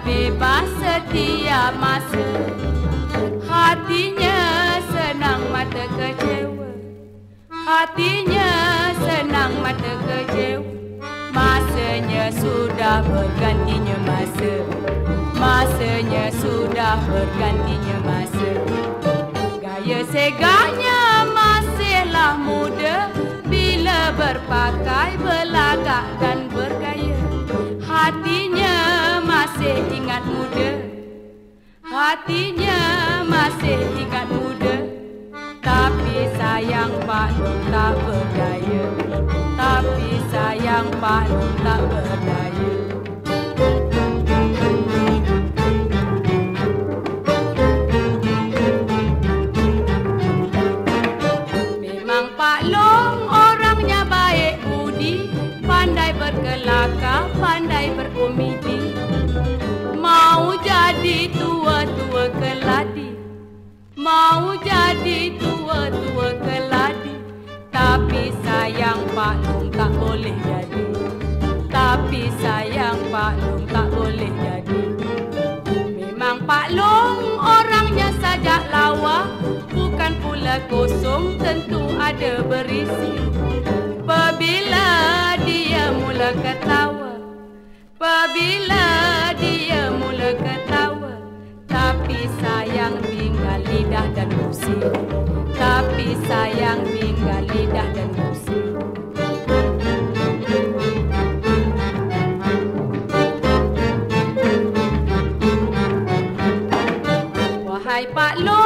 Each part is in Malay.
bebas setiap masa Hatinya senang mata kecewa. Hatinya senang mata kecewa. Masanya sudah bergantinya masa. Masanya sudah bergantinya masa. Gaya seganya masihlah muda. Bila berpakai, belagak dan bergaya Hatinya masih ingat muda. Hatinya masih ingat muda. Tapi sayang Pak Long tak berdaya. Tapi sayang Pak Long tak berdaya sayang Pak Long tak boleh jadi. Tapi sayang Pak Long tak boleh jadi. Memang Pak Long orangnya saja lawa. Bukan pula kosong tentu ada berisi. Apabila dia mula ketawa Apabila dia mula ketawa Tapi sayang tinggal lidah dan musim Tapi sayang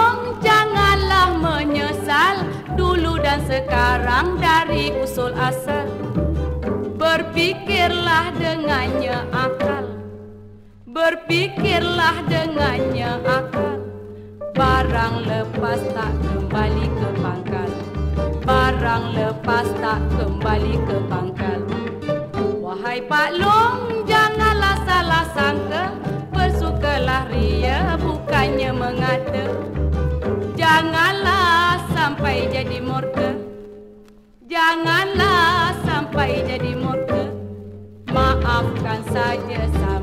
Pak Long, janganlah menyesal Dulu dan sekarang dari usul asal. Berpikirlah dengannya akal. Berpikirlah dengannya akal. Barang lepas tak kembali ke pangkal. Barang lepas tak kembali ke pangkal. Wahai Pak Long, janganlah salah sangka. Bersukalah ria bukannya mengata Janganlah sampai jadi murka. Janganlah sampai jadi murka. Maafkan saja sama